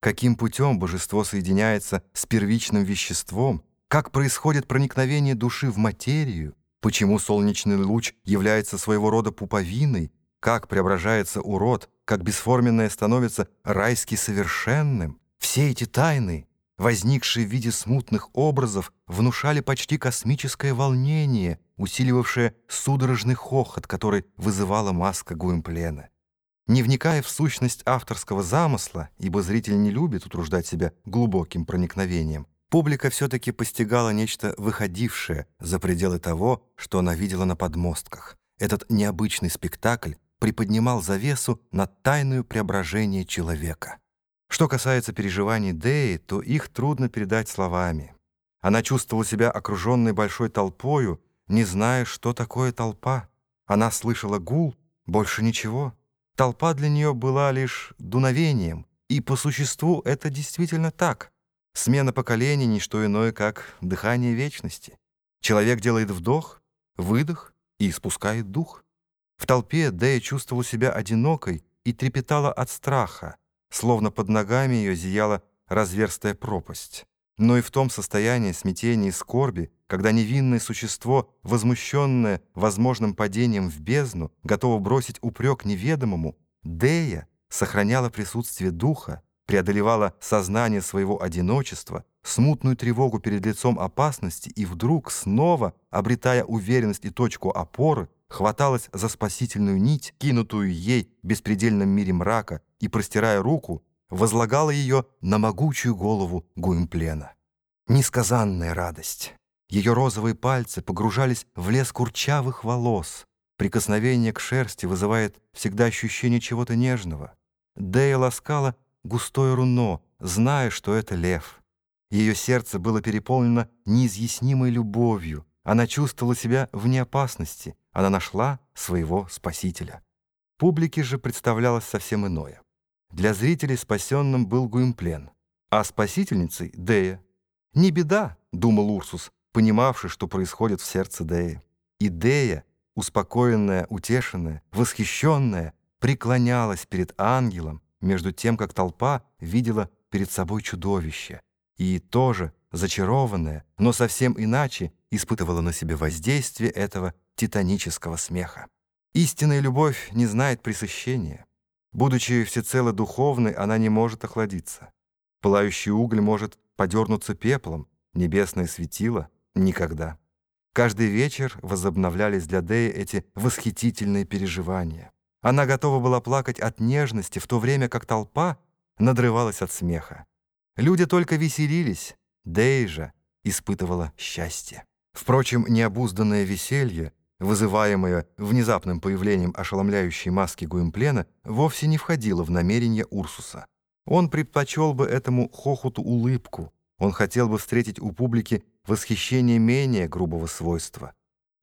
каким путем божество соединяется с первичным веществом, как происходит проникновение души в материю, почему солнечный луч является своего рода пуповиной, как преображается урод, как бесформенное становится райски совершенным. Все эти тайны, возникшие в виде смутных образов, внушали почти космическое волнение, усиливавшее судорожный хохот, который вызывала маска Гуимплена. Не вникая в сущность авторского замысла, ибо зритель не любит утруждать себя глубоким проникновением, публика все-таки постигала нечто выходившее за пределы того, что она видела на подмостках. Этот необычный спектакль приподнимал завесу над тайную преображение человека. Что касается переживаний Деи, то их трудно передать словами. Она чувствовала себя окруженной большой толпою, не зная, что такое толпа. Она слышала гул, больше ничего. Толпа для нее была лишь дуновением, и по существу это действительно так. Смена поколений — ничто иное, как дыхание вечности. Человек делает вдох, выдох и испускает дух. В толпе Дэя чувствовала себя одинокой и трепетала от страха, словно под ногами ее зияла разверстая пропасть. Но и в том состоянии смятения и скорби, когда невинное существо, возмущенное возможным падением в бездну, готово бросить упрек неведомому, Дея сохраняла присутствие духа, преодолевала сознание своего одиночества, смутную тревогу перед лицом опасности и вдруг, снова, обретая уверенность и точку опоры, хваталась за спасительную нить, кинутую ей в беспредельном мире мрака, и, простирая руку, возлагала ее на могучую голову Гуимплена. Несказанная радость! Ее розовые пальцы погружались в лес курчавых волос. Прикосновение к шерсти вызывает всегда ощущение чего-то нежного. Дэя ласкала густое руно, зная, что это лев. Ее сердце было переполнено неизъяснимой любовью. Она чувствовала себя вне опасности. Она нашла своего спасителя. Публике же представлялось совсем иное. Для зрителей спасенным был Гуимплен, а спасительницей — Дея. «Не беда», — думал Урсус, понимавший, что происходит в сердце Деи. И Дея, успокоенная, утешенная, восхищенная, преклонялась перед ангелом, между тем, как толпа видела перед собой чудовище, и тоже, зачарованная, но совсем иначе, испытывала на себе воздействие этого титанического смеха. Истинная любовь не знает пресыщения. Будучи всецело духовной, она не может охладиться. Пылающий уголь может подернуться пеплом, небесное светило — никогда. Каждый вечер возобновлялись для Деи эти восхитительные переживания. Она готова была плакать от нежности, в то время как толпа надрывалась от смеха. Люди только веселились, Дея же испытывала счастье. Впрочем, необузданное веселье, вызываемое внезапным появлением ошеломляющей маски Гуимплена, вовсе не входило в намерение Урсуса. Он предпочел бы этому хохоту улыбку, он хотел бы встретить у публики восхищение менее грубого свойства.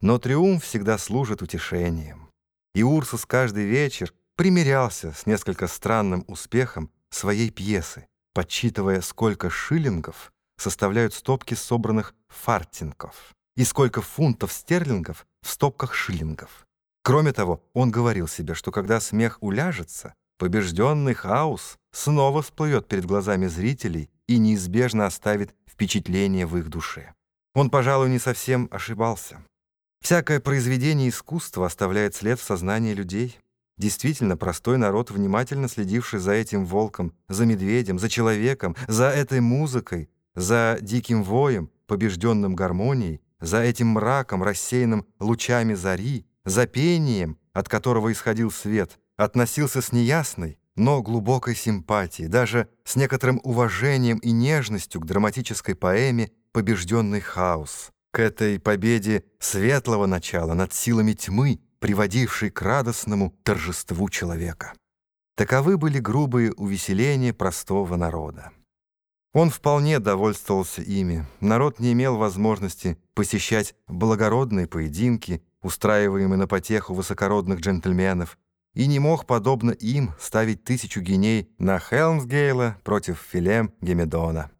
Но триумф всегда служит утешением. И Урсус каждый вечер примирялся с несколько странным успехом своей пьесы, подсчитывая, сколько шиллингов составляют стопки собранных фартинков и сколько фунтов стерлингов в стопках шиллингов. Кроме того, он говорил себе, что когда смех уляжется, побежденный хаос снова всплывет перед глазами зрителей и неизбежно оставит впечатление в их душе. Он, пожалуй, не совсем ошибался. Всякое произведение искусства оставляет след в сознании людей. Действительно, простой народ, внимательно следивший за этим волком, за медведем, за человеком, за этой музыкой, за диким воем, побежденным гармонией, за этим мраком, рассеянным лучами зари, за пением, от которого исходил свет, относился с неясной, но глубокой симпатией, даже с некоторым уважением и нежностью к драматической поэме «Побежденный хаос», к этой победе светлого начала над силами тьмы, приводившей к радостному торжеству человека. Таковы были грубые увеселения простого народа. Он вполне довольствовался ими. Народ не имел возможности посещать благородные поединки, устраиваемые на потеху высокородных джентльменов, и не мог, подобно им, ставить тысячу геней на Хелмсгейла против Филем Гемедона.